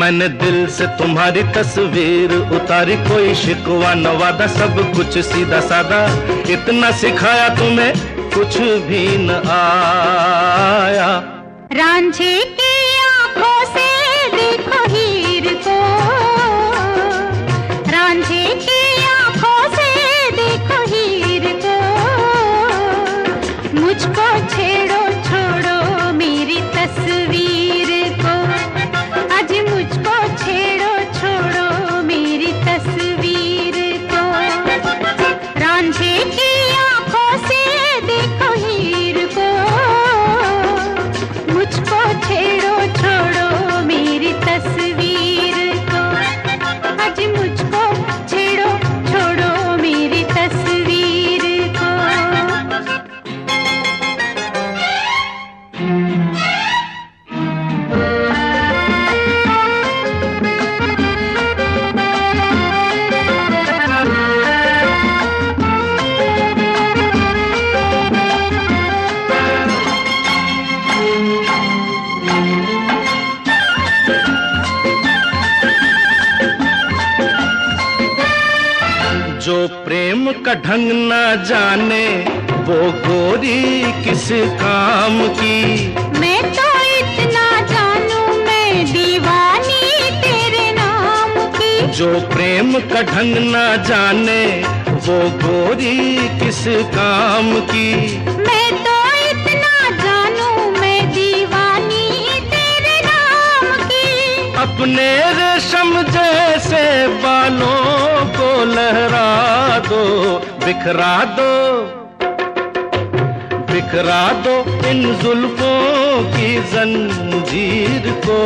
मैंने दिल से तुम्हारी तस्वीर उतारी, कोई शिकवा नवादा सब कुछ सीधा सादा इतना सिखाया तुम्हें, कुछ भी न आया। रांझे की आँखों से देखो हीर को। रांझे की आँखों से देखो हीर को। मुझको छोड़ो जो प्रेम का ढंग न जाने वो गोरी किस काम की? मैं तो इतना जानू मैं दीवानी तेरे नाम की। जो प्रेम का ढंग न जाने वो गोरी किस काम की? मैं तो इतना जानू मैं दीवानी तेरे नाम की। अपने रेशम जैसे बालों लहरा दो बिखरा दो बिखरा दो इन जुल्फों की जंजीर को।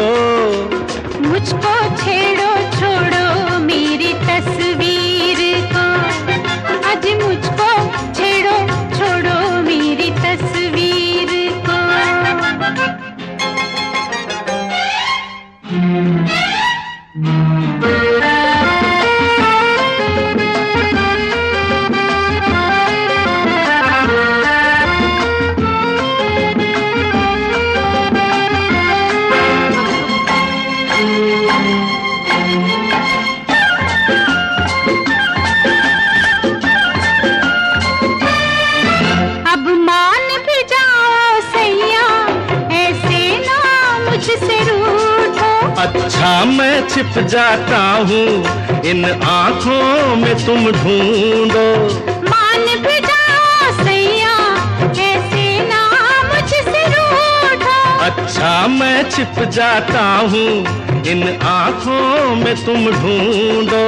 अच्छा मैं छिप जाता हूँ। इन आँखों में तुम ढूंढो। मान भी जाओ सैया ऐसे ना मुझसे रूठो। अच्छा मैं छिप जाता हूँ। इन आँखों में तुम ढूंढो।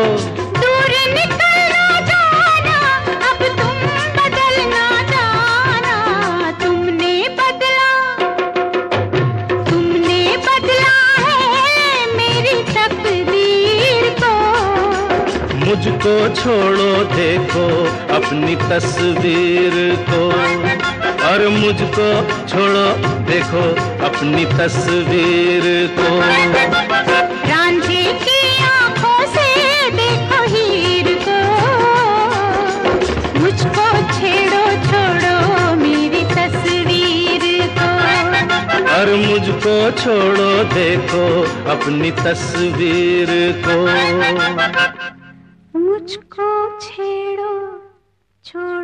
मुझको छोड़ो देखो अपनी तस्वीर को। और मुझको छोड़ो देखो अपनी तस्वीर को। रांझे की आँखों से देखो हीर को। मुझको छेड़ो छोड़ो मेरी तस्वीर को। और मुझको छोड़ो देखो अपनी तस्वीर को। मुझको छेड़ो छोड़